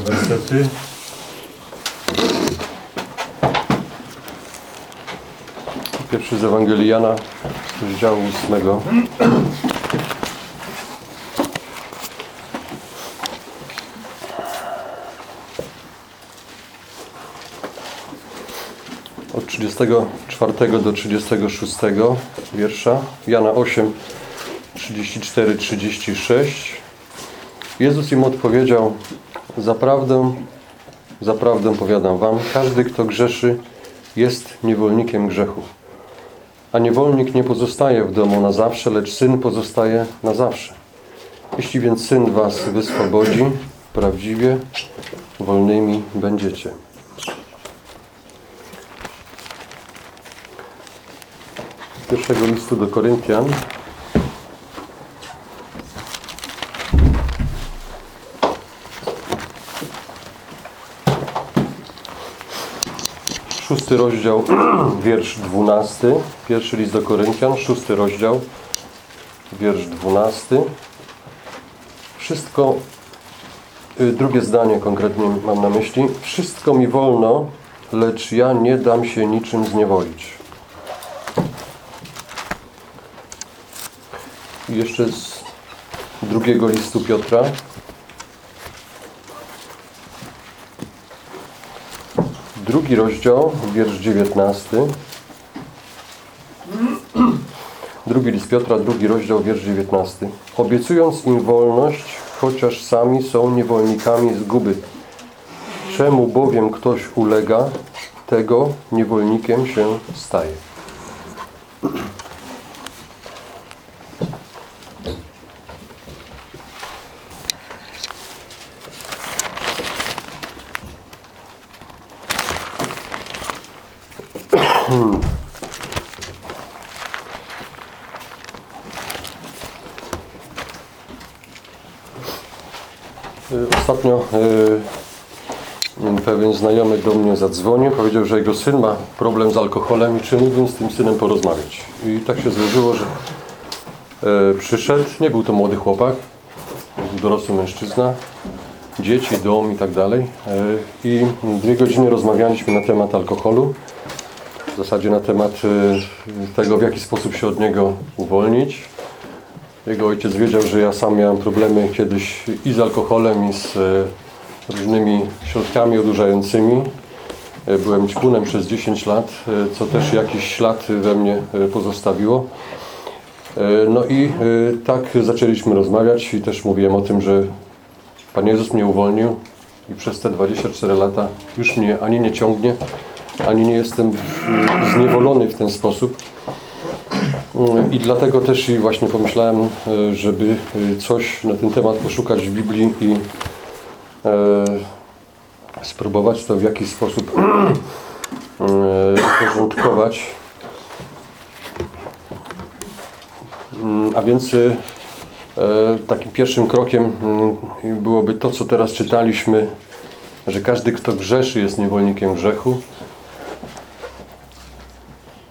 wersety. Pierwszy z Ewangelii Jana z rozdziału 8. Od 34 do 36 wiersza. Jana 8, 34, 36. Jezus im odpowiedział, zaprawdę, zaprawdę powiadam wam, każdy kto grzeszy jest niewolnikiem grzechu. A niewolnik nie pozostaje w domu na zawsze, lecz syn pozostaje na zawsze. Jeśli więc syn was wyswobodzi, prawdziwie wolnymi będziecie. Pierwszego listu do Koryntian, Szósty rozdział, wiersz dwunasty. Pierwszy list do Koryntian, szósty rozdział, wiersz dwunasty. Wszystko, y, drugie zdanie konkretnie mam na myśli. Wszystko mi wolno, lecz ja nie dam się niczym zniewolić. I jeszcze z drugiego listu Piotra, Drugi rozdział, wiersz 19. Drugi list Piotra, drugi rozdział, wiersz 19. Obiecując im wolność, chociaż sami są niewolnikami zguby. Czemu bowiem ktoś ulega, tego niewolnikiem się staje. Y, Ostatnio y, pewien znajomy do mnie zadzwonił, powiedział, że jego syn ma problem z alkoholem i czy mógłbym z tym synem porozmawiać. I tak się złożyło, że y, przyszedł, nie był to młody chłopak, dorosły mężczyzna, dzieci, dom i tak dalej. Y, I dwie godziny rozmawialiśmy na temat alkoholu, w zasadzie na temat y, tego, w jaki sposób się od niego uwolnić. Jego ojciec wiedział, że ja sam miałem problemy kiedyś i z alkoholem, i z e, różnymi środkami odurzającymi. E, Byłem ćpunem przez 10 lat, e, co też jakiś ślad we mnie pozostawiło. No i tak zaczęliśmy rozmawiać i też mówiłem o tym, że Pan Jezus mnie uwolnił i przez te 24 lata już mnie ani nie ciągnie, ani nie jestem e, zniewolony w ten sposób. I dlatego też i właśnie pomyślałem, e, żeby e, coś na ten temat poszukać w Biblii i e, spróbować to w jakiś sposób e, uporządkować. Mm, A więc e, takim pierwszym krokiem mm, byłoby to, co teraz czytaliśmy, że każdy, kto grzeszy, jest niewolnikiem grzechu.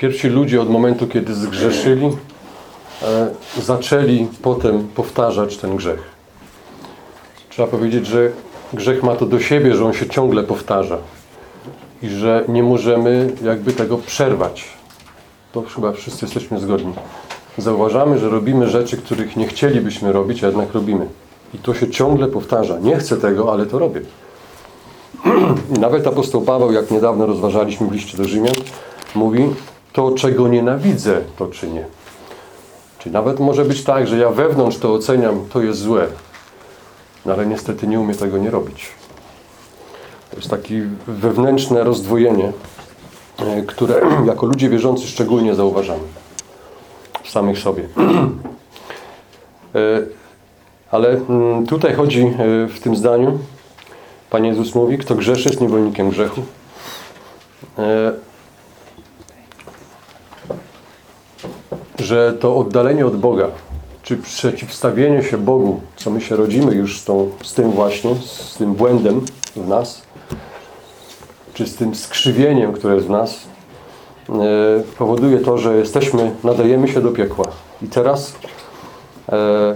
Pierwsi ludzie od momentu, kiedy zgrzeszyli, e, zaczęli potem powtarzać ten grzech. Trzeba powiedzieć, że grzech ma to do siebie, że on się ciągle powtarza i że nie możemy jakby tego przerwać. To chyba wszyscy jesteśmy zgodni. Zauważamy, że robimy rzeczy, których nie chcielibyśmy robić, a jednak robimy. I to się ciągle powtarza. Nie chcę tego, ale to robię. I nawet apostoł Paweł, jak niedawno rozważaliśmy w liście do Rzymian, mówi, to czego nienawidzę, to czynię. Czyli nawet może być tak, że ja wewnątrz to oceniam, to jest złe. No ale niestety nie umiem tego nie robić. To jest takie wewnętrzne rozdwojenie, e, które jako ludzie wierzący szczególnie zauważamy. W samych sobie. E, Ale mm, tutaj chodzi e, w tym zdaniu, Pan Jezus mówi, kto grzeszy jest niewolnikiem grzechu. Że to oddalenie od Boga, czy przeciwstawienie się Bogu, co my się rodzimy już z, tą, z tym właśnie, z tym błędem w nas, czy z tym skrzywieniem, które jest w nas, e, powoduje to, że jesteśmy, nadajemy się do piekła. I teraz e,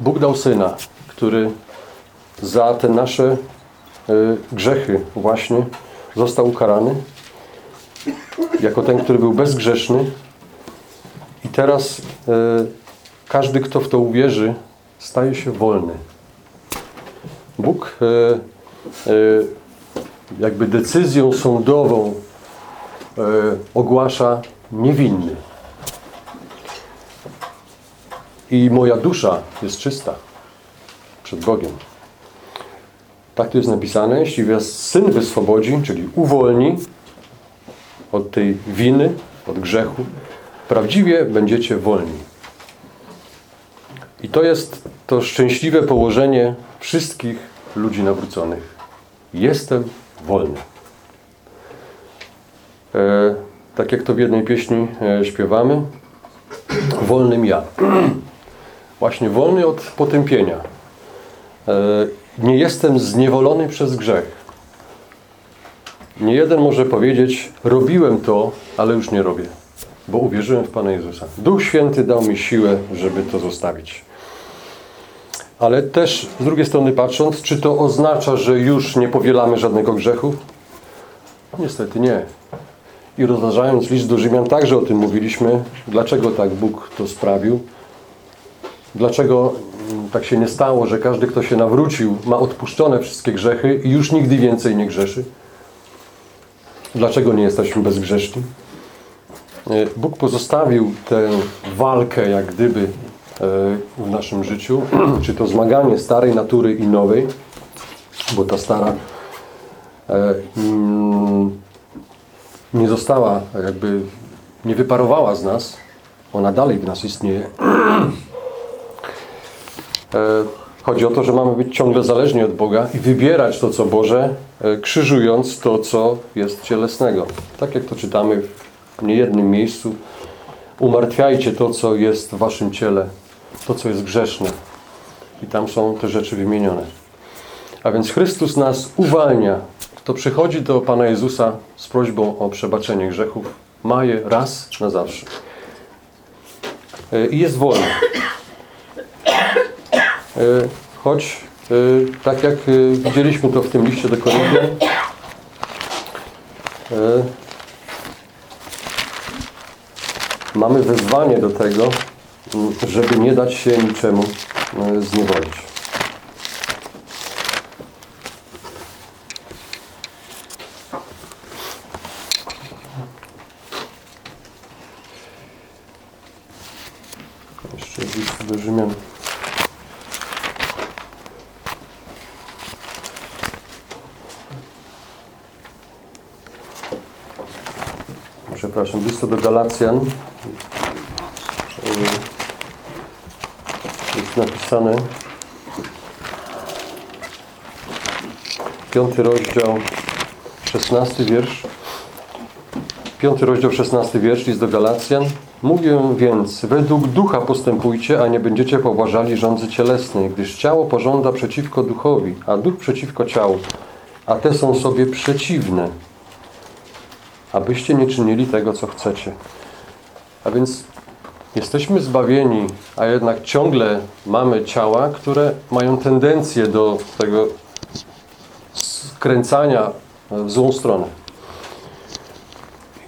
Bóg dał Syna, który za te nasze y, grzechy właśnie został ukarany jako ten, który był bezgrzeszny i teraz y, każdy, kto w to uwierzy, staje się wolny. Bóg y, y, jakby decyzją sądową y, ogłasza niewinny. I moja dusza jest czysta przed Bogiem. Tak tu jest napisane. Jeśli was Syn wyswobodzi, czyli uwolni od tej winy, od grzechu, prawdziwie będziecie wolni. I to jest to szczęśliwe położenie wszystkich ludzi nawróconych. Jestem wolny. E, tak jak to w jednej pieśni e, śpiewamy, wolnym ja. Właśnie wolny od potępienia. E, nie jestem zniewolony przez grzech. Nie jeden może powiedzieć, robiłem to, ale już nie robię, bo uwierzyłem w Pana Jezusa. Duch Święty dał mi siłę, żeby to zostawić. Ale też z drugiej strony patrząc, czy to oznacza, że już nie powielamy żadnego grzechu? Niestety nie. I rozważając list do Rzymian, także o tym mówiliśmy, dlaczego tak Bóg to sprawił. Dlaczego tak się nie stało, że każdy, kto się nawrócił, ma odpuszczone wszystkie grzechy i już nigdy więcej nie grzeszy? Dlaczego nie jesteśmy bezgrzeszni? E, Bóg pozostawił tę walkę, jak gdyby, e, w naszym życiu, czy to zmaganie starej natury i nowej, bo ta stara e, mm, nie została, jakby nie wyparowała z nas, ona dalej w nas istnieje. Chodzi o to, że mamy być ciągle zależni od Boga i wybierać to, co Boże, e, krzyżując to, co jest cielesnego. Tak jak to czytamy w niejednym miejscu. Umartwiajcie to, co jest w waszym ciele, to, co jest grzeszne. I tam są te rzeczy wymienione. A więc Chrystus nas uwalnia. Kto przychodzi do Pana Jezusa z prośbą o przebaczenie grzechów, ma je raz na zawsze. E, I jest wolny. E, Choć, e, tak jak e, widzieliśmy to w tym liście do Koryntian, mamy wezwanie do tego, żeby nie dać się niczemu zniewolić. Jeszcze list do Rzymian. Przepraszam, list do Galacjan. Y, Jest napisane piąty rozdział, szesnasty wiersz. Piąty rozdział, szesnasty wiersz, list do Galacjan. Mówię więc, według ducha postępujcie, a nie będziecie poważali rządzy cielesnej, gdyż ciało pożąda przeciwko duchowi, a duch przeciwko ciału, a te są sobie przeciwne, abyście nie czynili tego, co chcecie. A więc jesteśmy zbawieni, a jednak ciągle mamy ciała, które mają tendencję do tego skręcania w złą stronę.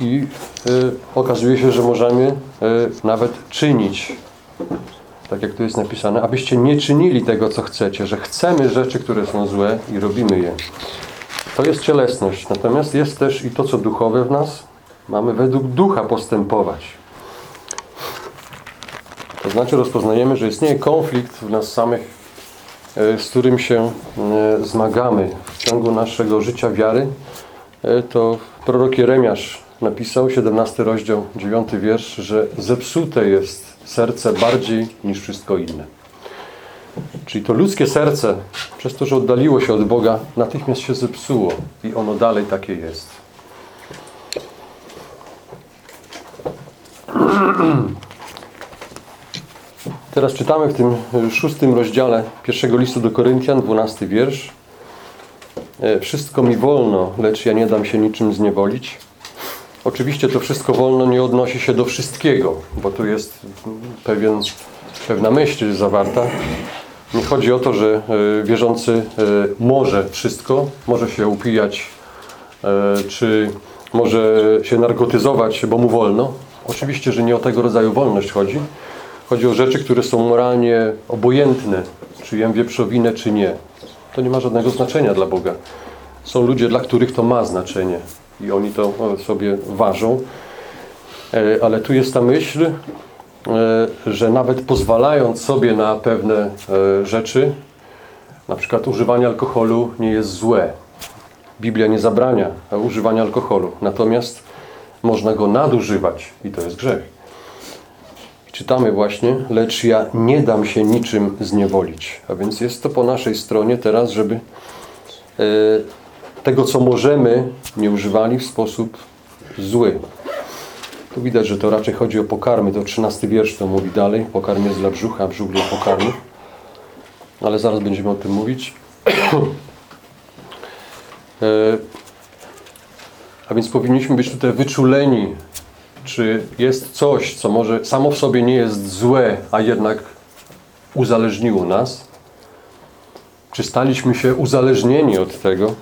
I y, okazuje się, że możemy y, nawet czynić, tak jak tu jest napisane, abyście nie czynili tego, co chcecie, że chcemy rzeczy, które są złe i robimy je. To jest cielesność. Natomiast jest też i to, co duchowe w nas. Mamy według ducha postępować. To znaczy rozpoznajemy, że istnieje konflikt w nas samych, y, z którym się y, zmagamy w ciągu naszego życia wiary. Y, To prorok Jeremiasz napisał, 17 rozdział, 9 wiersz, że zepsute jest serce bardziej niż wszystko inne. Czyli to ludzkie serce, przez to, że oddaliło się od Boga, natychmiast się zepsuło i ono dalej takie jest. Teraz czytamy w tym szóstym rozdziale pierwszego listu do Koryntian, 12 wiersz. E, Wszystko mi wolno, lecz ja nie dam się niczym zniewolić. Oczywiście to wszystko wolno nie odnosi się do wszystkiego, bo tu jest pewien, pewna myśl zawarta. Nie chodzi o to, że e, wierzący e, może wszystko, może się upijać, e, czy może się narkotyzować, bo mu wolno. Oczywiście, że nie o tego rodzaju wolność chodzi. Chodzi o rzeczy, które są moralnie obojętne, czy jem wieprzowinę, czy nie. To nie ma żadnego znaczenia dla Boga. Są ludzie, dla których to ma znaczenie i oni to sobie ważą. Ale tu jest ta myśl, że nawet pozwalając sobie na pewne e, rzeczy, na przykład używanie alkoholu nie jest złe. Biblia nie zabrania używania alkoholu, natomiast można go nadużywać i to jest grzech. Czytamy właśnie, lecz ja nie dam się niczym zniewolić. A więc jest to po naszej stronie teraz, żeby e, tego, co możemy, nie używali w sposób zły. Tu widać, że to raczej chodzi o pokarmy. To 13 wiersz to mówi dalej. Pokarm jest dla brzucha, brzuch dla pokarmu. Ale zaraz będziemy o tym mówić. E, A więc powinniśmy być tutaj wyczuleni, czy jest coś, co może samo w sobie nie jest złe, a jednak uzależniło nas. Czy staliśmy się uzależnieni od tego?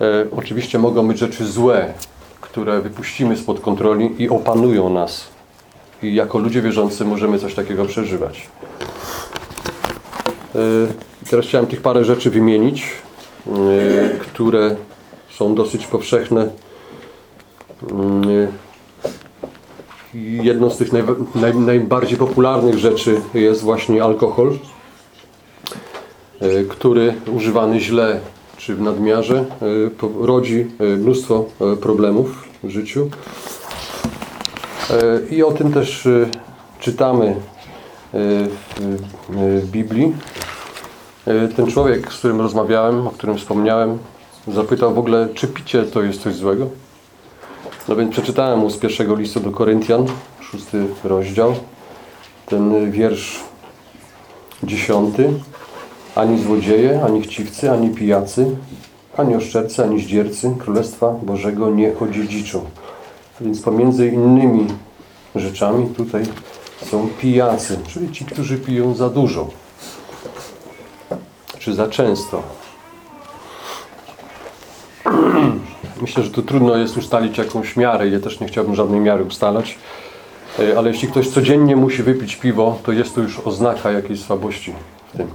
E, oczywiście mogą być rzeczy złe, które wypuścimy spod kontroli i opanują nas. I jako ludzie wierzący możemy coś takiego przeżywać. E, teraz chciałem tych parę rzeczy wymienić, e, które są dosyć powszechne. I Jedną z tych naj, naj, najbardziej popularnych rzeczy jest właśnie alkohol, e, który używany źle czy w nadmiarze e, rodzi e, mnóstwo e, problemów życiu. E, I o tym też e, czytamy e, w, Biblii. Ten człowiek, z którym rozmawiałem, o którym wspomniałem, zapytał w ogóle, czy picie to jest coś złego. No więc przeczytałem mu z pierwszego listu do Koryntian, szósty rozdział, ten wiersz dziesiąty. Ani złodzieje, ani chciwcy, ani pijacy, ani oszczercy, ani zdziercy Królestwa Bożego nie odziedziczą. Więc pomiędzy innymi rzeczami tutaj są pijacy, czyli ci, którzy piją za dużo, czy za często. Myślę, że tu trudno jest ustalić jakąś miarę. Ja też nie chciałbym żadnej miary ustalać. E, Ale jeśli ktoś codziennie musi wypić piwo, to jest to już oznaka jakiejś słabości w tym.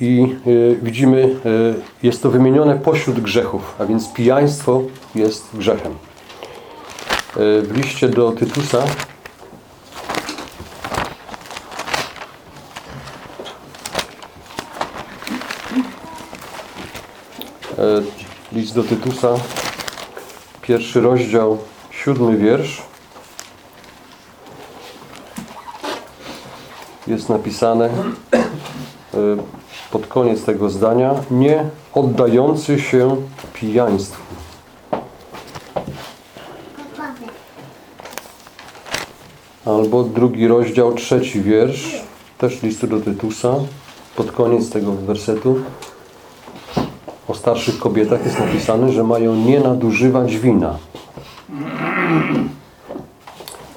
I e, widzimy, e, jest to wymienione pośród grzechów, a więc pijaństwo jest grzechem. E, W liście do Tytusa List do Tytusa, pierwszy rozdział, siódmy wiersz. Jest napisane pod koniec tego zdania nie oddający się pijaństwu. Albo drugi rozdział, trzeci wiersz, też listu do Tytusa, pod koniec tego wersetu. O starszych kobietach jest napisane, że mają nie nadużywać wina.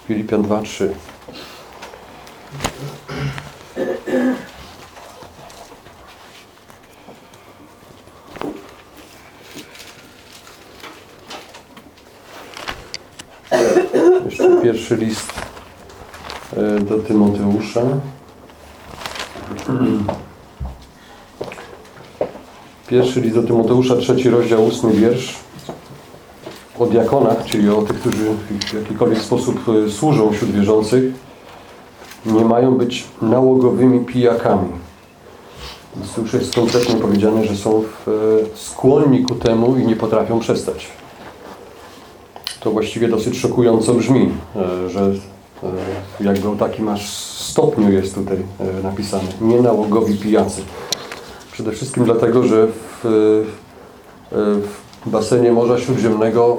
Filipian 2:3. Jeszcze pierwszy list e, do Tymoteusza. Pierwszy list do Tymoteusza, trzeci rozdział, ósmy wiersz. O diakonach, czyli o tych, którzy w jakikolwiek sposób e, służą wśród wierzących, nie mają być nałogowymi pijakami. Więc tu już jest konkretnie powiedziane, że są e, skłonni ku temu i nie potrafią przestać. To właściwie dosyć szokująco brzmi, e, że e, jakby o takim aż stopniu jest tutaj e, napisane. Nienałogowi pijacy. Przede wszystkim dlatego, że w, w basenie Morza Śródziemnego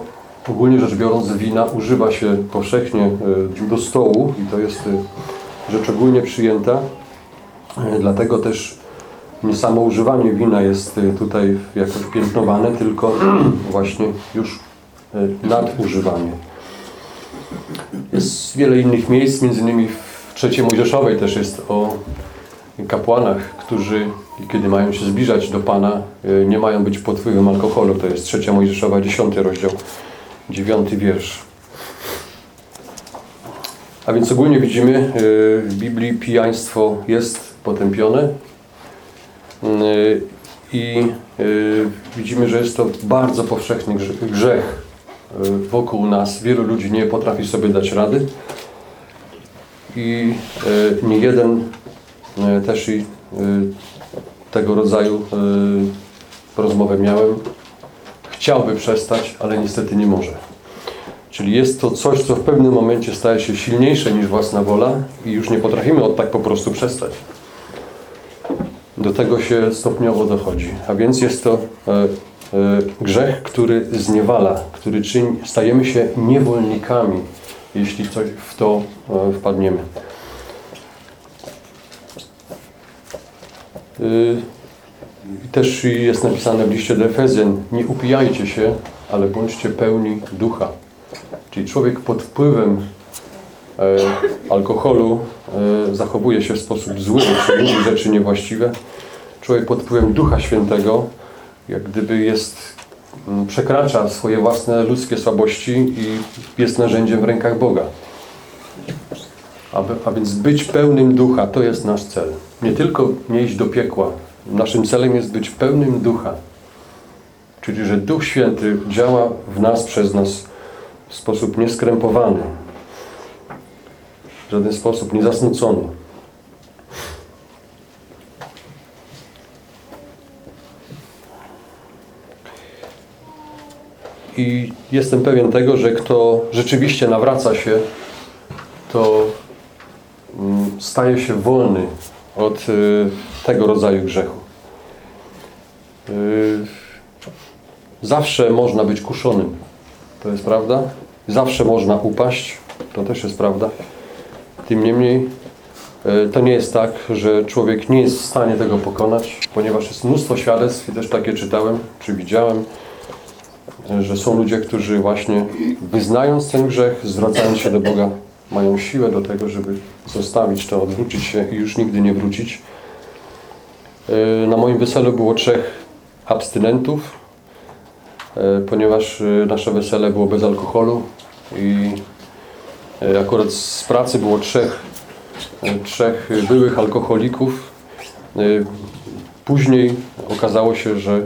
ogólnie rzecz biorąc wina używa się powszechnie do stołu i to jest rzecz ogólnie przyjęta. Dlatego też nie samo używanie wina jest tutaj jakoś piętnowane, tylko właśnie już nadużywanie. Jest wiele innych miejsc, między innymi w trzeciej Mojżeszowej też jest o kapłanach, którzy kiedy mają się zbliżać do Pana, y, nie mają być pod wpływem alkoholu. To jest trzecia Mojżeszowa, dziesiąty rozdział, dziewiąty wiersz. A więc ogólnie widzimy, y, w Biblii pijaństwo jest potępione i widzimy, że jest to bardzo powszechny grze- grzech wokół nas. Wielu ludzi nie potrafi sobie dać rady i y, nie jeden y, też i tego rodzaju rozmowę miałem. Chciałby przestać, ale niestety nie może. Czyli jest to coś, co w pewnym momencie staje się silniejsze niż własna wola i już nie potrafimy od tak po prostu przestać. Do tego się stopniowo dochodzi. A więc jest to e, e, grzech, który zniewala, który czyni, stajemy się niewolnikami, jeśli coś w to e, wpadniemy. I Też jest napisane w liście do Efezjan, nie upijajcie się, ale bądźcie pełni ducha. Czyli człowiek pod wpływem e, alkoholu e, zachowuje się w sposób zły, czy mówi rzeczy niewłaściwe. Człowiek pod wpływem Ducha Świętego jak gdyby jest, m, przekracza swoje własne ludzkie słabości i jest narzędziem w rękach Boga. Aby, a więc być pełnym ducha to jest nasz cel. Nie tylko nie iść do piekła. Naszym celem jest być pełnym ducha. Czyli, że Duch Święty działa w nas, przez nas w sposób nieskrępowany. W żaden sposób niezasmucony. I jestem pewien tego, że kto rzeczywiście nawraca się, to mm, staje się wolny od y, tego rodzaju grzechu. Y, Zawsze można być kuszonym. To jest prawda. Zawsze można upaść. To też jest prawda. Tym niemniej y, to nie jest tak, że człowiek nie jest w stanie tego pokonać, ponieważ jest mnóstwo świadectw i też takie czytałem, czy widziałem, że są ludzie, którzy właśnie wyznając ten grzech, zwracając się do Boga, mają siłę do tego, żeby zostawić to, odwrócić się i już nigdy nie wrócić. Yy, Na moim weselu było trzech abstynentów, yy, ponieważ yy, nasze wesele było bez alkoholu i akurat z pracy było trzech, trzech byłych alkoholików. Później okazało się, że y,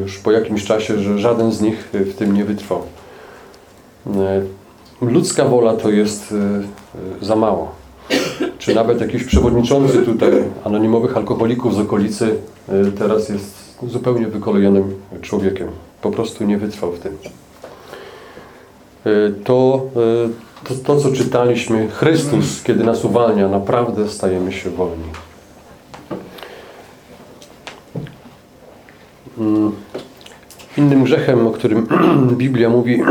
już po jakimś czasie, że żaden z nich w tym nie wytrwał. Y, Ludzka wola to jest y, za mało. Czy nawet jakiś przewodniczący tutaj anonimowych alkoholików z okolicy teraz jest zupełnie wykolejonym człowiekiem. Po prostu nie wytrwał w tym. To, to, to co czytaliśmy, Chrystus, kiedy nas uwalnia, naprawdę stajemy się wolni. Innym grzechem, o którym Biblia mówi,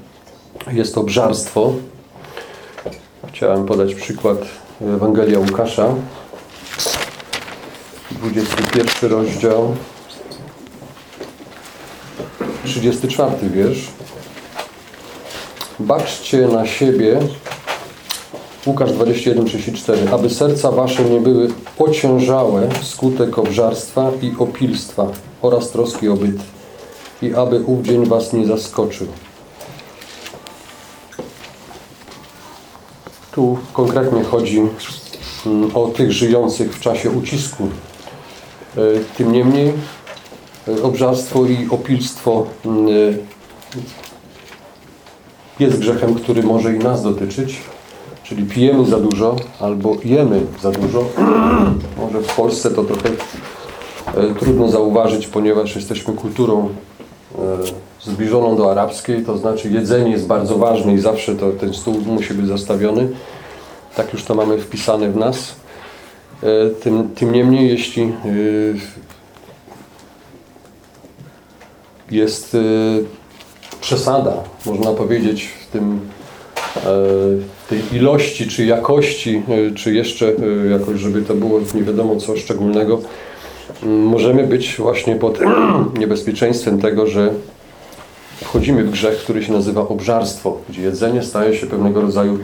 jest obżarstwo. Chciałem podać przykład Ewangelia Łukasza, 21 rozdział, 34 wiersz. Baczcie na siebie, Łukasz 21:34, aby serca wasze nie były ociężałe wskutek obżarstwa i opilstwa oraz troski o byt i aby ów dzień was nie zaskoczył. Tu konkretnie chodzi mm, o tych żyjących w czasie ucisku. E, Tym niemniej e, obżarstwo i opilstwo mm, e, jest grzechem, który może i nas dotyczyć. Czyli pijemy za dużo albo jemy za dużo. Może w Polsce to trochę trudno zauważyć, ponieważ jesteśmy kulturą e, zbliżoną do arabskiej, to znaczy jedzenie jest bardzo ważne i zawsze to, ten stół musi być zastawiony. Tak już to mamy wpisane w nas. E, Tym, tym niemniej, jeśli e, jest e, przesada, można powiedzieć, w tym e, tej ilości, czy jakości, e, czy jeszcze e, jakoś, żeby to było nie wiadomo co szczególnego, możemy być właśnie pod niebezpieczeństwem tego, że wchodzimy w grzech, który się nazywa obżarstwo, gdzie jedzenie staje się pewnego rodzaju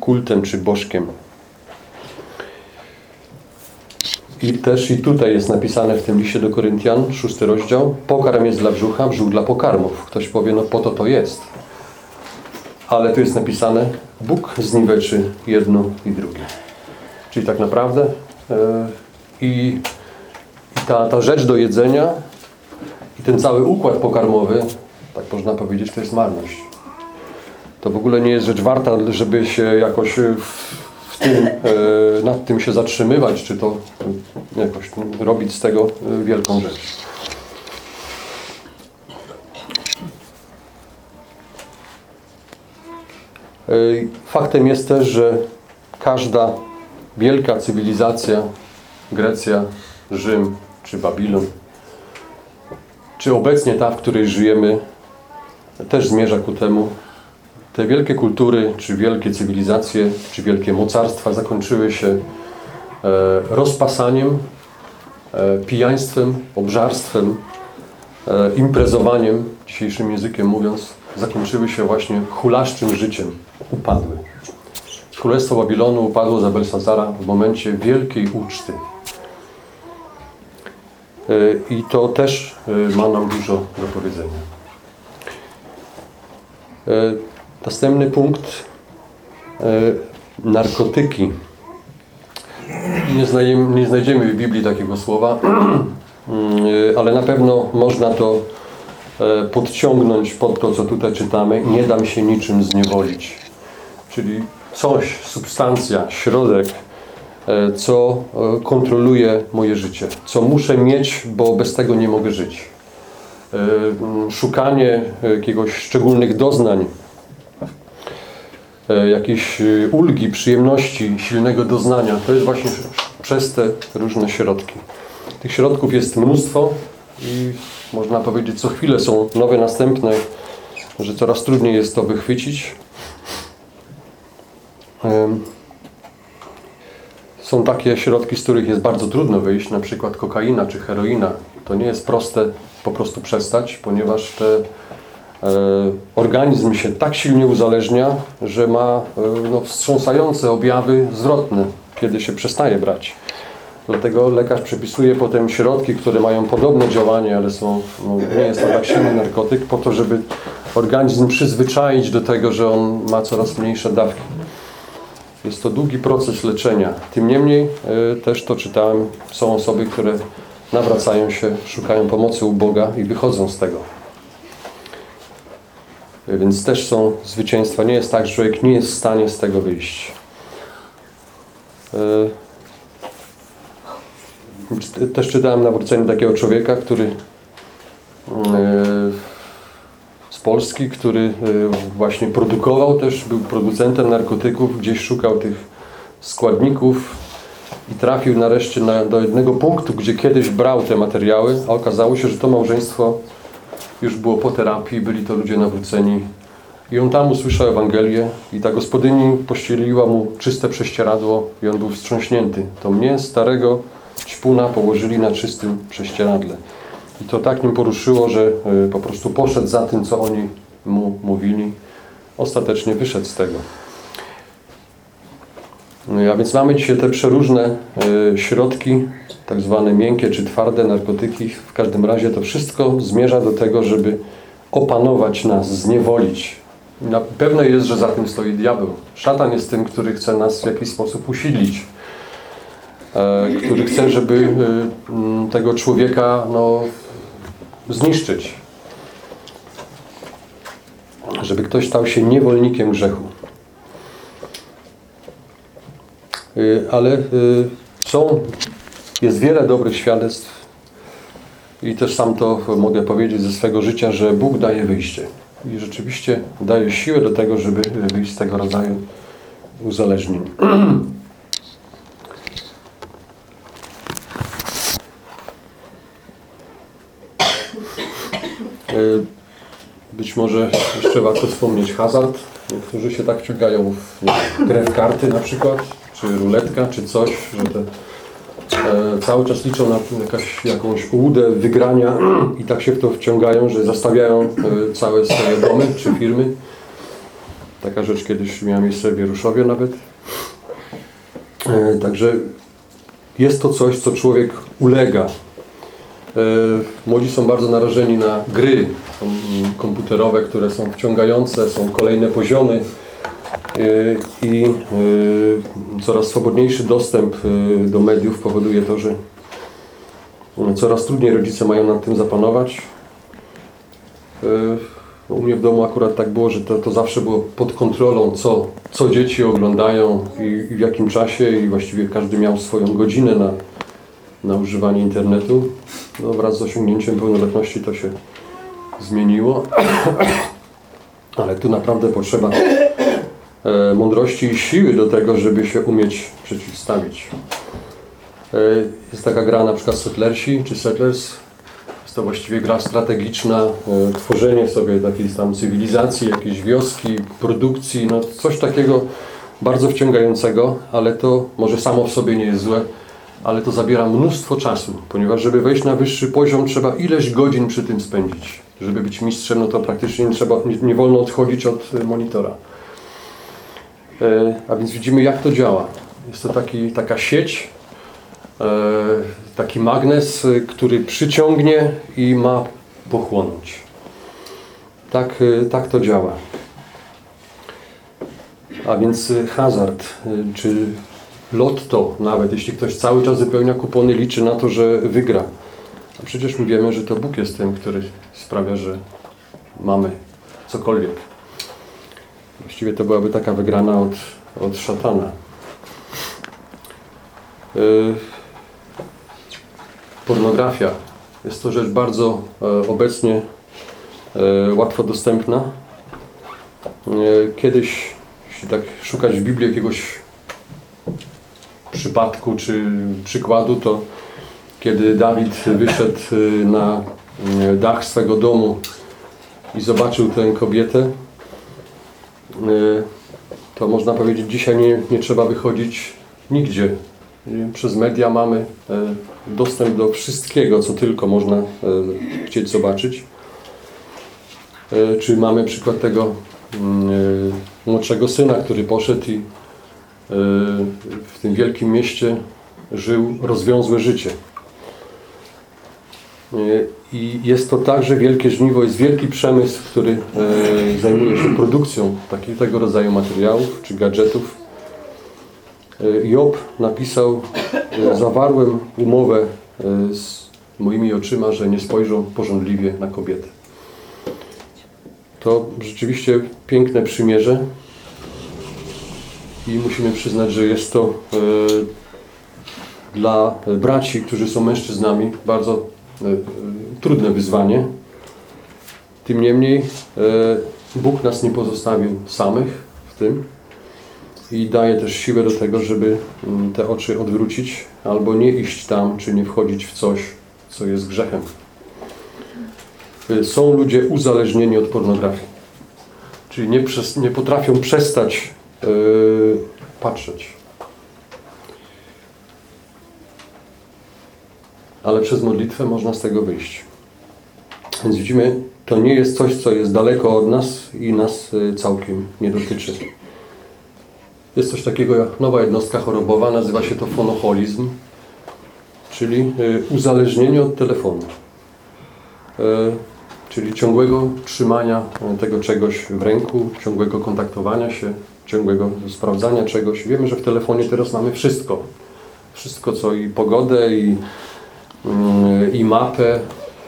kultem czy bożkiem. I też i tutaj jest napisane w tym liście do Koryntian, szósty rozdział, pokarm jest dla brzucha, brzuch dla pokarmów. Ktoś powie, no po to to jest. Ale tu jest napisane, Bóg zniweczy jedno i drugie. Czyli tak naprawdę yy, i, ta, ta rzecz do jedzenia i ten cały układ pokarmowy, tak można powiedzieć, to jest marność. To w ogóle nie jest rzecz warta, żeby się jakoś w, tym, e, nad tym się zatrzymywać, czy to jakoś robić z tego e, wielką rzecz. E, Faktem jest też, że każda wielka cywilizacja, Grecja, Rzym czy Babilon, czy obecnie ta, w której żyjemy, też zmierza ku temu. Te wielkie kultury, czy wielkie cywilizacje, czy wielkie mocarstwa zakończyły się e, rozpasaniem, e, pijaństwem, obżarstwem, e, imprezowaniem, dzisiejszym językiem mówiąc, zakończyły się właśnie hulaszczym życiem. Upadły. Królestwo Babilonu upadło za Belsazara w momencie wielkiej uczty. E, I to też e, ma nam dużo do powiedzenia. E, Następny punkt. Narkotyki. Nie znajdziemy, nie znajdziemy w Biblii takiego słowa, ale na pewno można to podciągnąć pod to, co tutaj czytamy. Nie dam się niczym zniewolić. Czyli coś, substancja, środek, co kontroluje moje życie, co muszę mieć, bo bez tego nie mogę żyć. Szukanie jakiegoś szczególnych doznań, jakiejś ulgi, przyjemności, silnego doznania, to jest właśnie przez te różne środki. Tych środków jest mnóstwo i można powiedzieć, co chwilę są nowe, następne, że coraz trudniej jest to wychwycić. Są takie środki, z których jest bardzo trudno wyjść, na przykład kokaina czy heroina. To nie jest proste po prostu przestać, ponieważ te, e, organizm się tak silnie uzależnia, że ma e, no, wstrząsające objawy zwrotne, kiedy się przestaje brać. Dlatego lekarz przepisuje potem środki, które mają podobne działanie, ale są, no, nie jest to tak silny narkotyk, po to, żeby organizm przyzwyczaić do tego, że on ma coraz mniejsze dawki. Jest to długi proces leczenia. Tym niemniej, y, też to czytałem, są osoby, które nawracają się, szukają pomocy u Boga i wychodzą z tego. Y, Więc też są zwycięstwa. Nie jest tak, że człowiek nie jest w stanie z tego wyjść. Y, Też czytałem nawrócenie takiego człowieka, który z Polski, który właśnie produkował też, był producentem narkotyków, gdzieś szukał tych składników i trafił nareszcie na, do jednego punktu, gdzie kiedyś brał te materiały, a okazało się, że to małżeństwo już było po terapii, byli to ludzie nawróceni. I on tam usłyszał Ewangelię i ta gospodyni pościeliła mu czyste prześcieradło i on był wstrząśnięty. To mnie, starego ćpuna, położyli na czystym prześcieradle. I to tak nim poruszyło, że y, po prostu poszedł za tym, co oni mu mówili. Ostatecznie wyszedł z tego. No A więc mamy dzisiaj te przeróżne y, środki, tak zwane miękkie czy twarde narkotyki. W każdym razie to wszystko zmierza do tego, żeby opanować nas, zniewolić. Na pewne jest, że za tym stoi diabeł. Szatan jest tym, który chce nas w jakiś sposób usidlić. E, który chce, żeby tego człowieka no, zniszczyć. Żeby ktoś stał się niewolnikiem grzechu. Y, Ale y, są, jest wiele dobrych świadectw i też sam to mogę powiedzieć ze swego życia, że Bóg daje wyjście. I rzeczywiście daje siłę do tego, żeby wyjść z tego rodzaju uzależnień. Być może jeszcze warto wspomnieć hazard. Niektórzy się tak wciągają w grę w karty na przykład, czy ruletka, czy coś, że te e, cały czas liczą na jakaś, jakąś ułudę wygrania i tak się w to wciągają, że zastawiają e, całe swoje domy czy firmy. Taka rzecz kiedyś miała miejsce w Wieruszowie nawet. E, Także jest to coś, co człowiek ulega. E, Młodzi są bardzo narażeni na gry mm, komputerowe, które są wciągające, są kolejne poziomy e, i e, coraz swobodniejszy dostęp do mediów powoduje to, że coraz trudniej rodzice mają nad tym zapanować. U mnie w domu akurat tak było, że to, to zawsze było pod kontrolą, co, co dzieci oglądają i, i w jakim czasie i właściwie każdy miał swoją godzinę na, na używanie internetu. No, wraz z osiągnięciem pełnoletności to się zmieniło. Ale tu naprawdę potrzeba e, mądrości i siły do tego, żeby się umieć przeciwstawić. E, jest taka gra na przykład Settlersi czy Settlers. Jest to właściwie gra strategiczna, e, tworzenie sobie takiej tam cywilizacji, jakiejś wioski, produkcji, no coś takiego bardzo wciągającego, ale to może samo w sobie nie jest złe, ale to zabiera mnóstwo czasu, ponieważ żeby wejść na wyższy poziom trzeba ileś godzin przy tym spędzić. Żeby być mistrzem, no to praktycznie nie, trzeba, nie, nie wolno odchodzić od e, monitora. E, A więc widzimy jak to działa. Jest to taki, taka sieć, e, taki magnes, e, który przyciągnie i ma pochłonąć. Tak, e, tak to działa. A więc e, hazard, czy lotto nawet, jeśli ktoś cały czas wypełnia kupony, liczy na to, że wygra. A przecież my wiemy, że to Bóg jest tym, który sprawia, że mamy cokolwiek. Właściwie to byłaby taka wygrana od, od szatana. Yy, pornografia. Jest to rzecz bardzo e, obecnie e, łatwo dostępna. E, kiedyś, jeśli tak szukać w Biblii jakiegoś przypadku czy przykładu, to kiedy Dawid wyszedł y, na y, dach swego domu i zobaczył tę kobietę, y, to można powiedzieć, dzisiaj nie, nie trzeba wychodzić nigdzie. Przez media mamy y, dostęp do wszystkiego, co tylko można y, chcieć zobaczyć. Y, Czy mamy przykład tego y, młodszego syna, który poszedł i w tym wielkim mieście żył rozwiązłe życie. Y, I jest to także wielkie żniwo, jest wielki przemysł, który e, zajmuje się produkcją takich, tego rodzaju materiałów czy gadżetów. E, Job napisał, e, zawarłem umowę e, z moimi oczyma, że nie spojrzą pożądliwie na kobietę. To rzeczywiście piękne przymierze i musimy przyznać, że jest to e, dla braci, którzy są mężczyznami, bardzo e, trudne wyzwanie. Tym niemniej e, Bóg nas nie pozostawił samych w tym i daje też siłę do tego, żeby mm, te oczy odwrócić albo nie iść tam, czy nie wchodzić w coś, co jest grzechem. Są ludzie uzależnieni od pornografii, czyli nie, przes- nie potrafią przestać patrzeć. ale przez modlitwę można z tego wyjść. Więc widzimy, to nie jest coś, co jest daleko od nas i nas y, całkiem nie dotyczy. Jest coś takiego jak nowa jednostka chorobowa, nazywa się to fonoholizm, czyli y, uzależnienie od telefonu. Y, Czyli ciągłego trzymania tego czegoś w ręku, ciągłego kontaktowania się, ciągłego sprawdzania czegoś. Wiemy, że w telefonie teraz mamy wszystko. Wszystko, co i pogodę, i i mapę,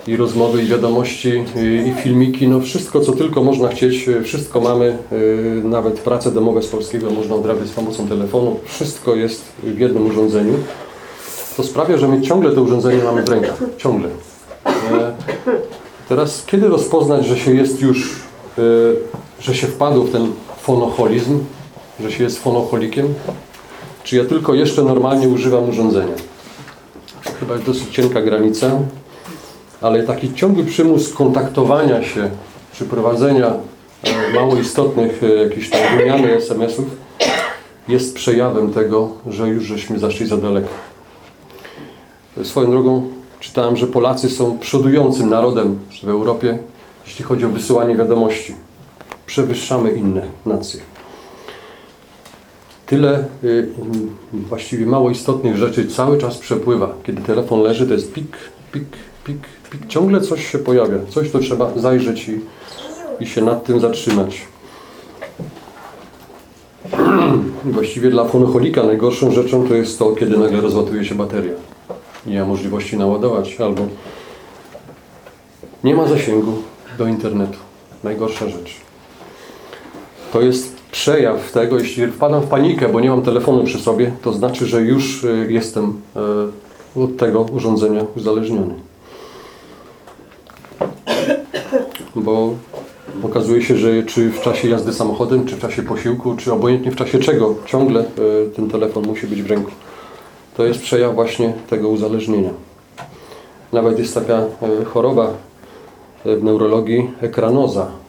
i rozmowy, i wiadomości, i, i filmiki, no wszystko co tylko można chcieć, wszystko mamy, y, nawet prace domowe z polskiego można odrabiać z pomocą telefonu, wszystko jest w jednym urządzeniu. To sprawia, że my ciągle to urządzenie mamy w rękach, ciągle. E, Teraz kiedy rozpoznać, że się jest już, y, że się wpadło w ten fonoholizm, że się jest fonoholikiem? Czy ja tylko jeszcze normalnie używam urządzenia? chyba jest dosyć cienka granica, ale taki ciągły przymus kontaktowania się, przeprowadzenia e, mało istotnych e, jakichś tam wymiany SMS-ów jest przejawem tego, że już żeśmy zaszli za daleko. Swoją drogą czytałem, że Polacy są przodującym narodem w Europie, jeśli chodzi o wysyłanie wiadomości. Przewyższamy inne nacje. Tyle y, y, właściwie mało istotnych rzeczy cały czas przepływa. Kiedy telefon leży, to jest pik, pik, pik, pik. Ciągle coś się pojawia. Coś, to trzeba zajrzeć i, i się nad tym zatrzymać. Właściwie dla fonocholika najgorszą rzeczą to jest to, kiedy nagle rozładuje się bateria. Nie ma możliwości naładować albo nie ma zasięgu do internetu. Najgorsza rzecz. To jest przejaw tego, jeśli wpadam w panikę, bo nie mam telefonu przy sobie, to znaczy, że już y, jestem y, od tego urządzenia uzależniony. Bo okazuje się, że czy w czasie jazdy samochodem, czy w czasie posiłku, czy obojętnie w czasie czego, ciągle y, ten telefon musi być w ręku. To jest przejaw właśnie tego uzależnienia. Nawet jest taka choroba w neurologii ekranoza.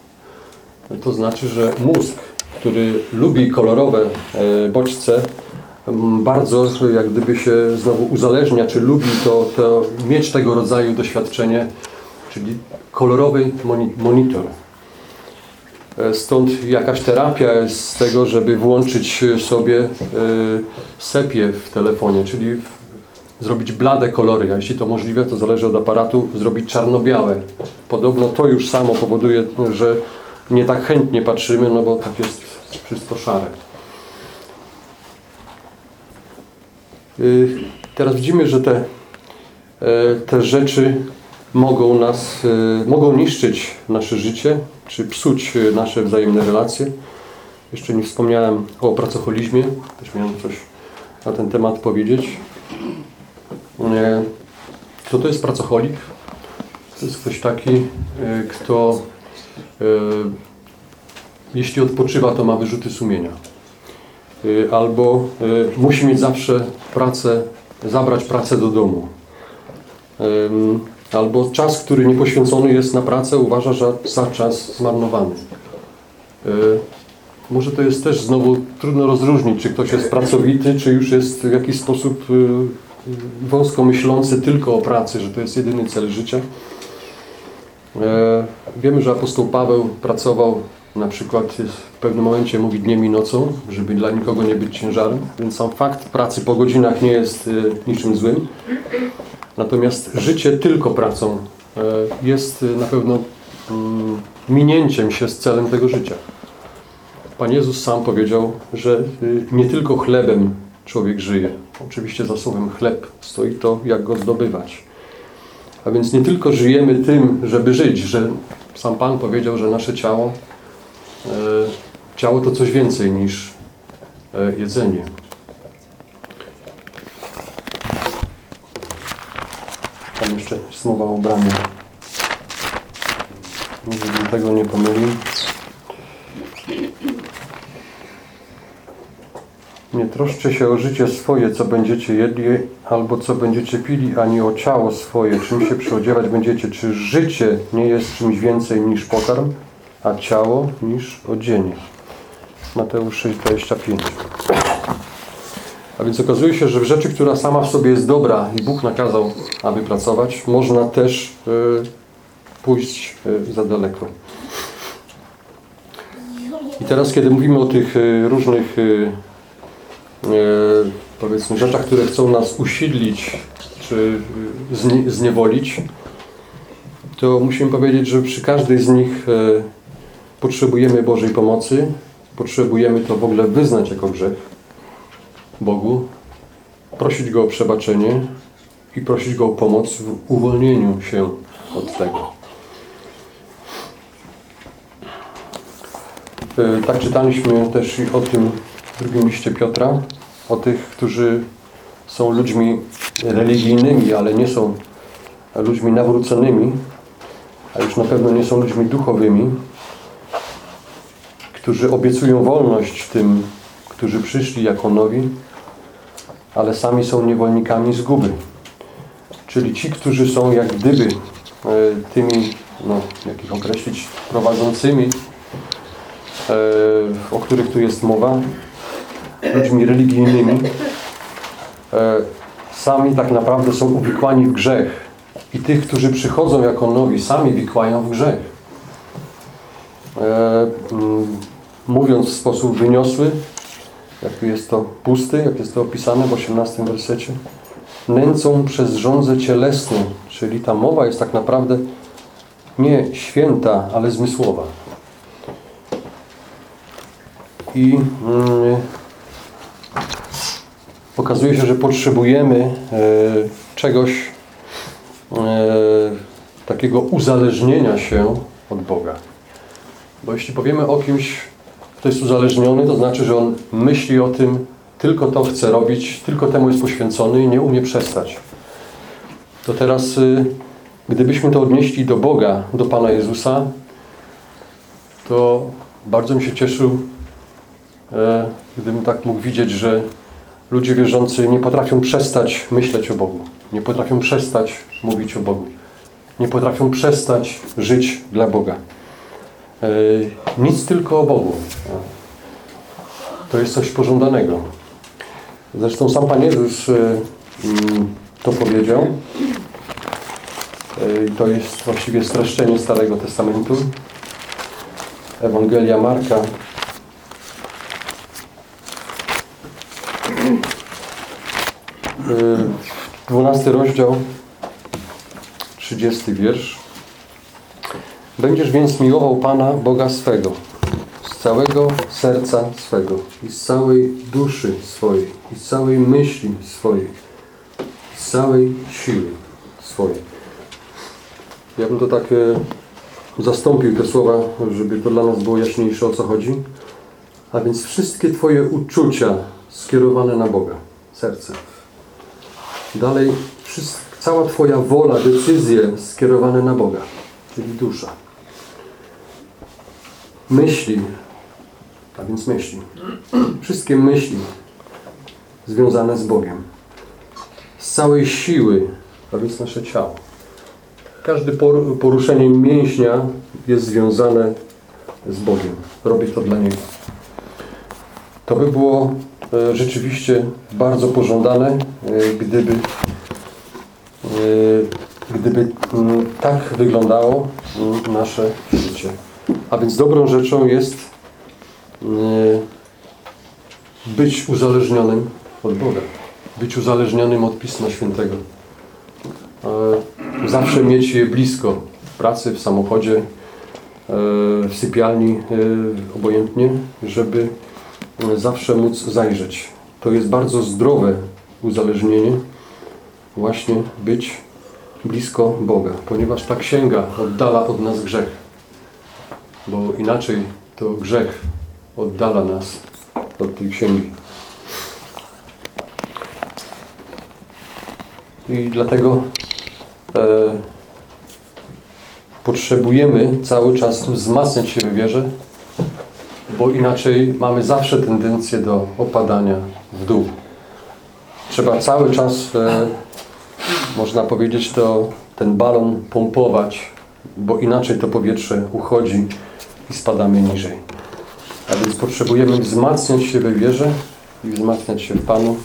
To znaczy, że mózg, który lubi kolorowe e, bodźce, bardzo jak gdyby się znowu uzależnia, czy lubi to, to mieć tego rodzaju doświadczenie, czyli kolorowy moni- monitor. E, Stąd jakaś terapia z tego, żeby włączyć sobie e, sepię w telefonie, czyli zrobić blade kolory, a jeśli to możliwe, to zależy od aparatu, zrobić czarno-białe. Podobno to już samo powoduje, że nie tak chętnie patrzymy, no bo tak jest wszystko szare. Y, Teraz widzimy, że te, e, te rzeczy mogą nas, e, mogą niszczyć nasze życie, czy psuć e, nasze wzajemne relacje. Jeszcze nie wspomniałem o pracoholizmie, też miałem coś na ten temat powiedzieć. Kto to jest pracocholik? To jest ktoś taki, kto jeśli odpoczywa, to ma wyrzuty sumienia. E, Albo e, musi mieć zawsze pracę, zabrać pracę do domu. Albo czas, który nie poświęcony jest na pracę, uważa że za czas zmarnowany. E, Może to jest też znowu trudno rozróżnić, czy ktoś jest pracowity, czy już jest w jakiś sposób e, wąsko myślący tylko o pracy, że to jest jedyny cel życia. E, Wiemy, że apostoł Paweł pracował na przykład w pewnym momencie mówi dniem i nocą, żeby dla nikogo nie być ciężarem, więc sam fakt pracy po godzinach nie jest e, niczym złym. Natomiast życie tylko pracą e, jest na pewno mm, minięciem się z celem tego życia. Pan Jezus sam powiedział, że nie tylko chlebem człowiek żyje. Oczywiście za słowem chleb stoi to, jak go zdobywać. A więc nie tylko żyjemy tym, żeby żyć, że sam Pan powiedział, że nasze ciało, e, ciało to coś więcej niż e, jedzenie. Tam jeszcze jest mowa o żebym tego nie pomylił. Nie troszczcie się o życie swoje, co będziecie jedli, albo co będziecie pili, ani o ciało swoje, czym się przyodziewać będziecie. Czy życie nie jest czymś więcej niż pokarm, a ciało niż odzienie? Mateusz 6,25 A więc okazuje się, że w rzeczy, która sama w sobie jest dobra i Bóg nakazał, aby pracować, można też y, pójść y, za daleko. I teraz, kiedy mówimy o tych y, różnych e, powiedzmy rzeczach, które chcą nas usidlić czy zni- zniewolić, to musimy powiedzieć, że przy każdej z nich e, potrzebujemy Bożej pomocy, potrzebujemy to w ogóle wyznać jako grzech Bogu, prosić Go o przebaczenie i prosić Go o pomoc w uwolnieniu się od tego. E, Tak czytaliśmy też i o tym w drugim liście Piotra, o tych, którzy są ludźmi religijnymi, ale nie są ludźmi nawróconymi, a już na pewno nie są ludźmi duchowymi, którzy obiecują wolność tym, którzy przyszli jako nowi, ale sami są niewolnikami zguby. Czyli ci, którzy są jak gdyby e, tymi, no, jak ich określić, prowadzącymi e, o których tu jest mowa, ludźmi religijnymi, e, sami tak naprawdę są uwikłani w grzech. I tych, którzy przychodzą jako nowi, sami wikłają w grzech. E, mm, mówiąc w sposób wyniosły, jak jest to pusty, jak jest to opisane w 18 wersecie, nęcą przez żądzę cielesną, czyli ta mowa jest tak naprawdę nie święta, ale zmysłowa. I mm, okazuje się, że potrzebujemy e, czegoś e, takiego uzależnienia się od Boga. Bo jeśli powiemy o kimś, kto jest uzależniony, to znaczy, że on myśli o tym, tylko to chce robić, tylko temu jest poświęcony i nie umie przestać. To teraz, y, gdybyśmy to odnieśli do Boga, do Pana Jezusa, to bardzo bym się cieszył, e, gdybym tak mógł widzieć, że ludzie wierzący nie potrafią przestać myśleć o Bogu. Nie potrafią przestać mówić o Bogu. Nie potrafią przestać żyć dla Boga. E, Nic tylko o Bogu. To jest coś pożądanego. Zresztą sam Pan Jezus e, mm, to powiedział. E, To jest właściwie streszczenie Starego Testamentu. Ewangelia Marka. 12 rozdział, 30 wiersz. Będziesz więc miłował Pana Boga swego z całego serca swego i z całej duszy swojej i z całej myśli swojej i z całej siły swojej. Ja bym to tak zastąpił te słowa, żeby to dla nas było jaśniejsze o co chodzi. A więc wszystkie Twoje uczucia skierowane na Boga, serce. Dalej, cała Twoja wola, decyzje skierowane na Boga, czyli dusza. Myśli, a więc myśli. Wszystkie myśli związane z Bogiem. Z całej siły, a więc nasze ciało. Każde por- poruszenie mięśnia jest związane z Bogiem. Robię to dla Niego. To by było rzeczywiście bardzo pożądane, e, gdyby, e, gdyby mm, tak wyglądało mm, nasze życie. A więc dobrą rzeczą jest mm, być uzależnionym od Boga. Być uzależnionym od Pisma Świętego. E, Zawsze mieć je blisko. W pracy, w samochodzie, e, w sypialni, e, obojętnie, żeby e, zawsze móc zajrzeć. To jest bardzo zdrowe uzależnienie. Właśnie być blisko Boga. Ponieważ ta księga oddala od nas grzech. Bo inaczej to grzech oddala nas od tej księgi. I dlatego e, potrzebujemy cały czas wzmacniać się w wierze, bo inaczej mamy zawsze tendencję do opadania w dół. Trzeba cały czas, e, można powiedzieć, to ten balon pompować, bo inaczej to powietrze uchodzi i spadamy niżej. A więc potrzebujemy wzmacniać się we wierze i wzmacniać się w Panu,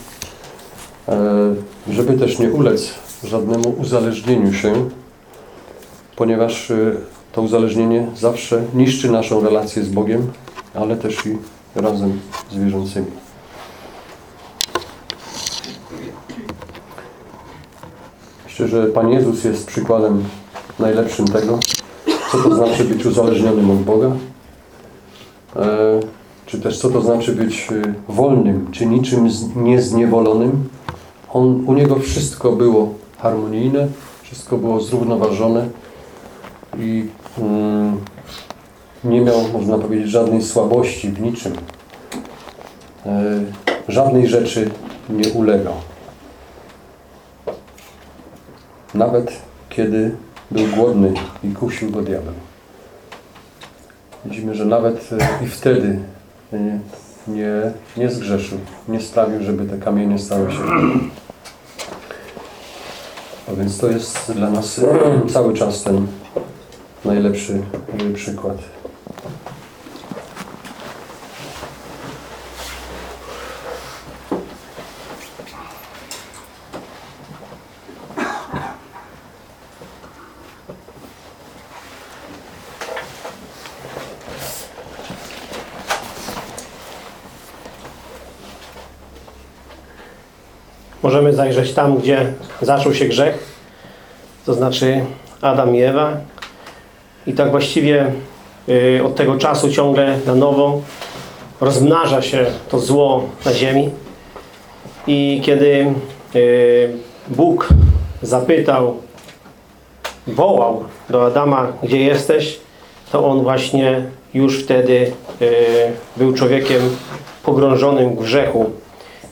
e, żeby też nie ulec żadnemu uzależnieniu się, ponieważ e, to uzależnienie zawsze niszczy naszą relację z Bogiem, ale też i razem z wierzącymi. Myślę, że Pan Jezus jest przykładem najlepszym tego, co to znaczy być uzależnionym od Boga, e, czy też co to znaczy być e, wolnym, czy niczym niezniewolonym. On, u Niego wszystko było harmonijne, wszystko było zrównoważone i mm, nie miał, można powiedzieć, żadnej słabości w niczym. E, żadnej rzeczy nie ulegał. Nawet kiedy był głodny i kusił go diabeł. Widzimy, że nawet e, i wtedy nie, nie zgrzeszył, nie sprawił, żeby te kamienie stały się. A więc to jest dla nas cały czas ten najlepszy przykład. możemy zajrzeć tam, gdzie zaczął się grzech, to znaczy Adam i Ewa. I tak właściwie y, od tego czasu ciągle na nowo rozmnaża się to zło na ziemi. I kiedy y, Bóg zapytał, wołał do Adama, gdzie jesteś, to on właśnie już wtedy y, był człowiekiem pogrążonym w grzechu.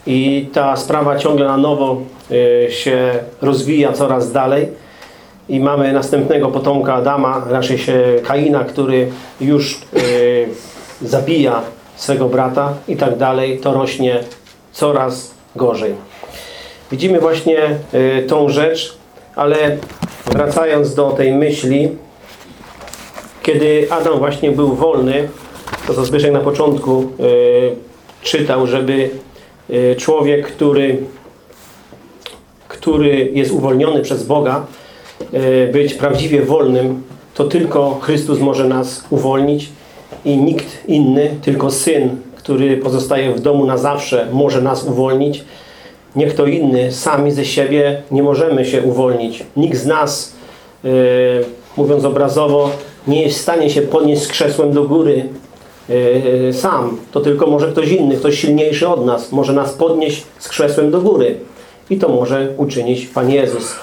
I ta sprawa ciągle na nowo y, się rozwija coraz dalej. I mamy następnego potomka Adama, raczej się Kaina, który już y, zabija swego brata i tak dalej. To rośnie coraz gorzej. Widzimy właśnie y, tą rzecz, ale wracając do tej myśli, kiedy Adam właśnie był wolny, to co Zbyszek na początku czytał, żeby człowiek, który, który jest uwolniony przez Boga, y, być prawdziwie wolnym, to tylko Chrystus może nas uwolnić i nikt inny, tylko Syn, który pozostaje w domu na zawsze, może nas uwolnić. Nie kto inny, sami ze siebie nie możemy się uwolnić. Nikt z nas, yy, mówiąc obrazowo, nie jest w stanie się podnieść z krzesłem do góry sam. To tylko może ktoś inny, ktoś silniejszy od nas może nas podnieść z krzesłem do góry. I to może uczynić Pan Jezus.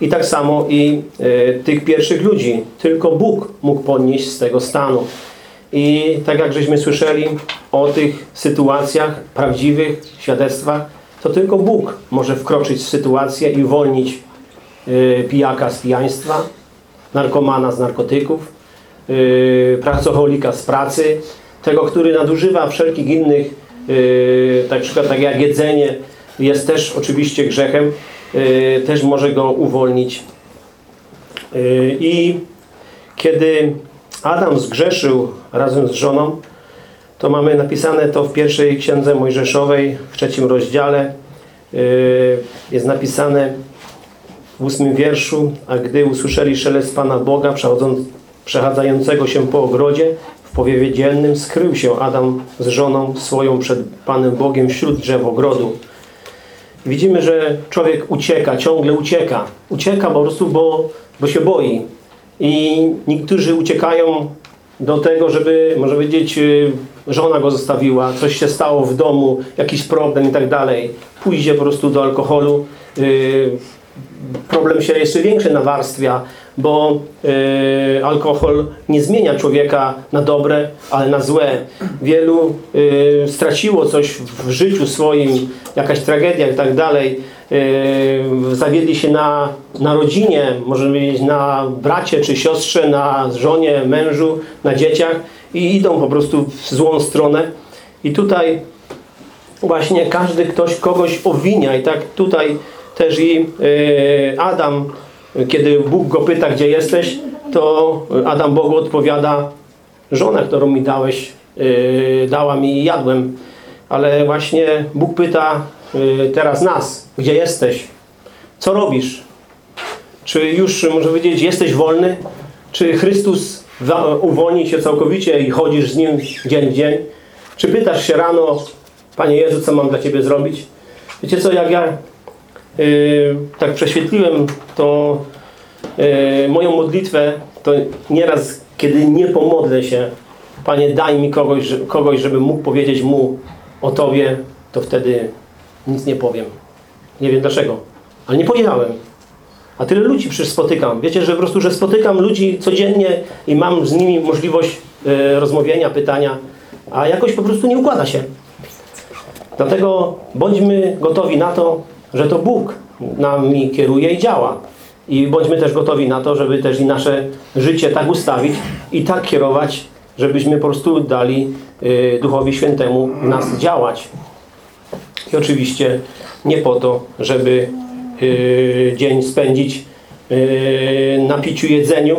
I tak samo i yy, tych pierwszych ludzi. Tylko Bóg mógł podnieść z tego stanu. I tak jak żeśmy słyszeli o tych sytuacjach, prawdziwych świadectwach, to tylko Bóg może wkroczyć w sytuację i uwolnić y, pijaka z pijaństwa, narkomana z narkotyków, pracocholika z pracy, tego, który nadużywa wszelkich innych, y, tak przykład tak jak jedzenie jest też oczywiście grzechem, y, też może go uwolnić. Y, I kiedy Adam zgrzeszył razem z żoną, to mamy napisane to w pierwszej księdze Mojżeszowej, w trzecim rozdziale. Yy, Jest napisane w ósmym wierszu, a gdy usłyszeli szelest Pana Boga przechadzającego się po ogrodzie, w powiewie dziennym skrył się Adam z żoną swoją przed Panem Bogiem wśród drzew ogrodu. Widzimy, że człowiek ucieka, ciągle ucieka. Ucieka po prostu, bo, bo się boi. I niektórzy uciekają do tego, żeby, może powiedzieć, y, żona go zostawiła, coś się stało w domu, jakiś problem i tak dalej. Pójdzie po prostu do alkoholu. y, Problem się jeszcze większy nawarstwia, bo y, alkohol nie zmienia człowieka na dobre, ale na złe. Wielu y, straciło coś w życiu swoim, jakaś tragedia i tak dalej. Y, zawiedli się na, na rodzinie, może powiedzieć na bracie czy siostrze, na żonie, mężu, na dzieciach i idą po prostu w złą stronę. I tutaj właśnie każdy ktoś kogoś owinia i tak tutaj też i Adam, kiedy Bóg go pyta, gdzie jesteś, to Adam Bogu odpowiada, żonę, którą mi dałeś, y, dała mi i jadłem. Ale właśnie Bóg pyta y, teraz nas, gdzie jesteś? Co robisz? Czy już, może powiedzieć, jesteś wolny? Czy Chrystus uwolni cię całkowicie i chodzisz z Nim dzień w dzień? Czy pytasz się rano, Panie Jezu, co mam dla Ciebie zrobić? Wiecie co, jak ja yy, tak prześwietliłem to yy, moją modlitwę, to nieraz, kiedy nie pomodlę się, Panie, daj mi kogoś, kogoś, żebym mógł powiedzieć Mu o Tobie, to wtedy nic nie powiem. Nie wiem dlaczego, ale nie powiedziałem. A tyle ludzi przecież spotykam. Wiecie, że po prostu, że spotykam ludzi codziennie i mam z nimi możliwość e, rozmawiania, pytania, a jakoś po prostu nie układa się. Dlatego bądźmy gotowi na to, że to Bóg nami kieruje i działa. I bądźmy też gotowi na to, żeby też i nasze życie tak ustawić i tak kierować, żebyśmy po prostu dali y, Duchowi Świętemu nas działać. I oczywiście nie po to, żeby y, dzień spędzić y, na piciu, jedzeniu,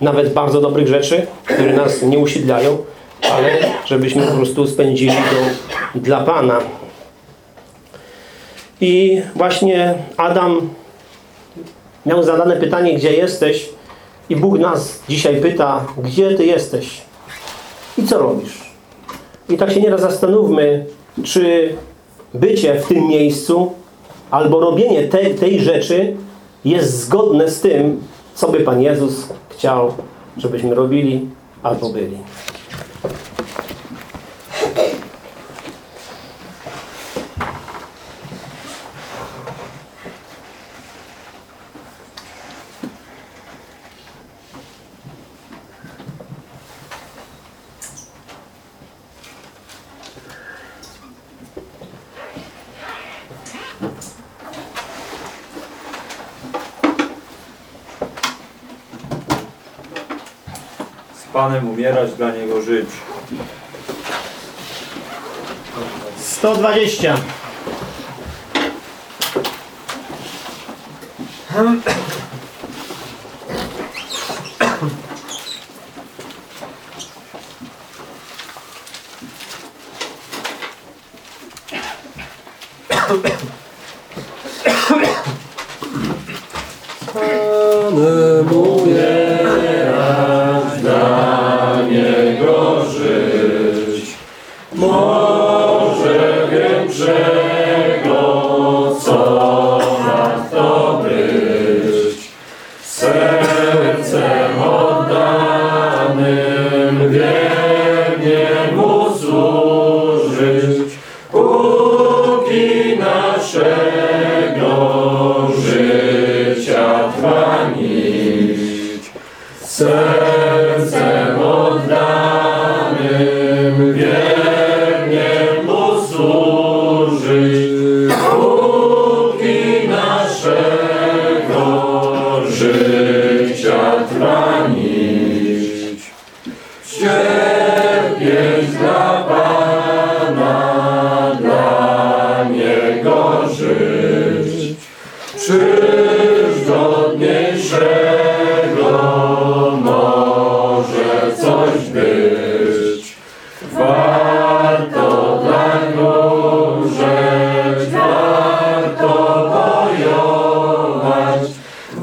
nawet bardzo dobrych rzeczy, które nas nie usiedlają, ale żebyśmy po prostu spędzili to dla Pana. I właśnie Adam miał zadane pytanie, gdzie jesteś? I Bóg nas dzisiaj pyta, gdzie ty jesteś? I co robisz? I tak się nieraz zastanówmy, czy bycie w tym miejscu albo robienie te, tej rzeczy jest zgodne z tym, co by Pan Jezus chciał, żebyśmy robili albo byli. Panem umierać, dla Niego żyć. 120.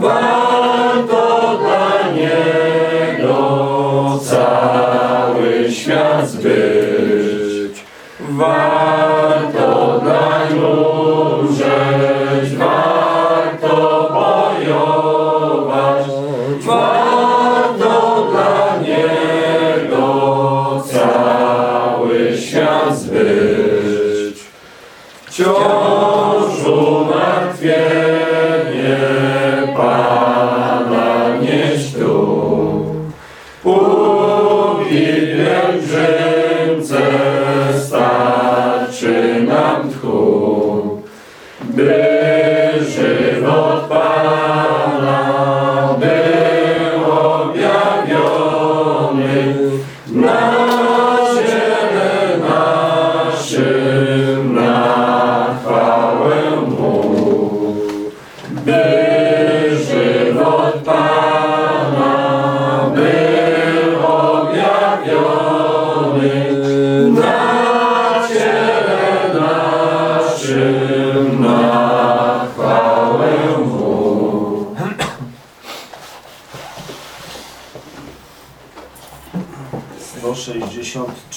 Pan to dla niego cały świat zbyć.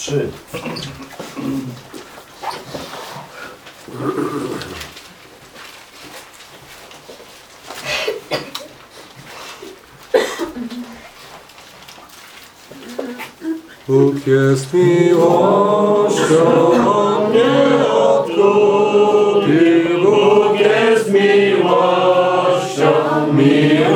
trzy. Bóg jest miłością, On mnie odkupił. Bóg jest miłością, miłością.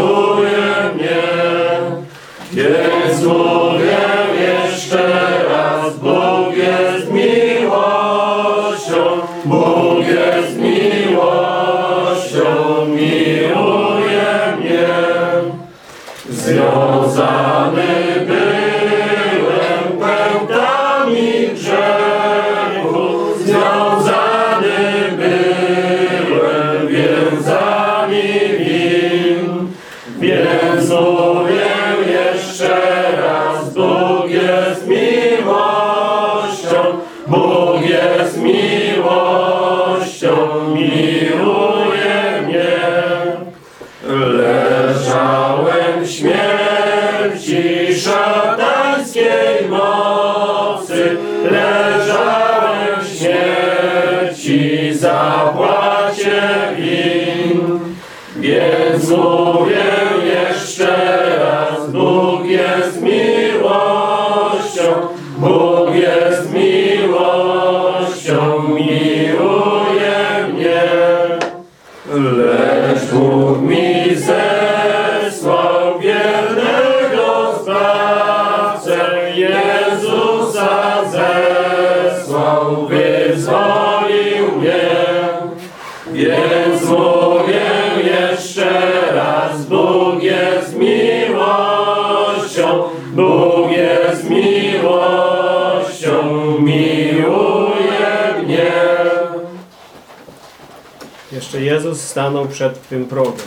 Jeszcze Jezus stanął przed tym progiem.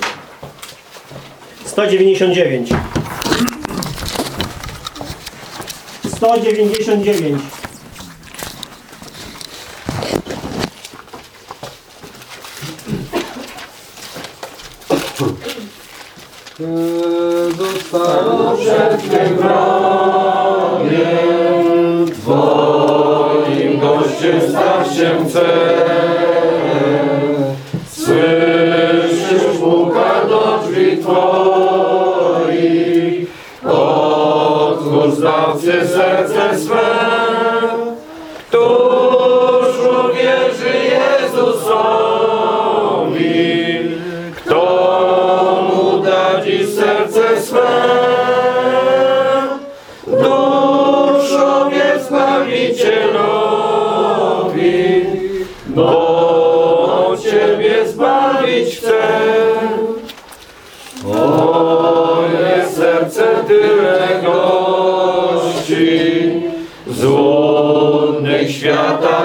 199. 199. Został przed tym progiem.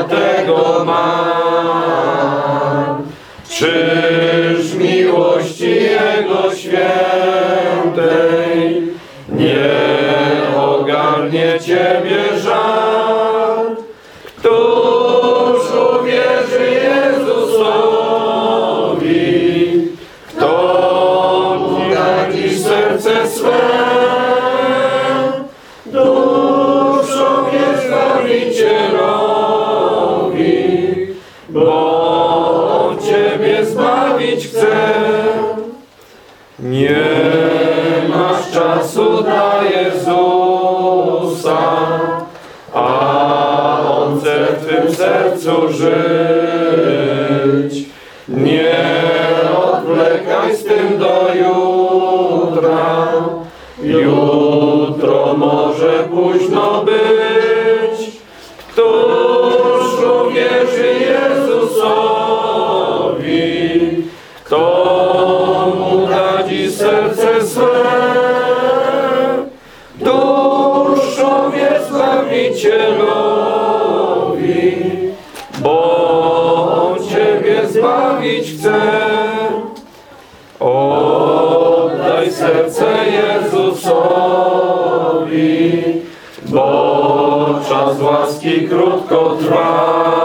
tego mam. Czy bo On Ciebie zbawić chce. Nie masz czasu dla Jezusa, a On chce w Twym sercu żyć. Nie z łaski krótko trwa.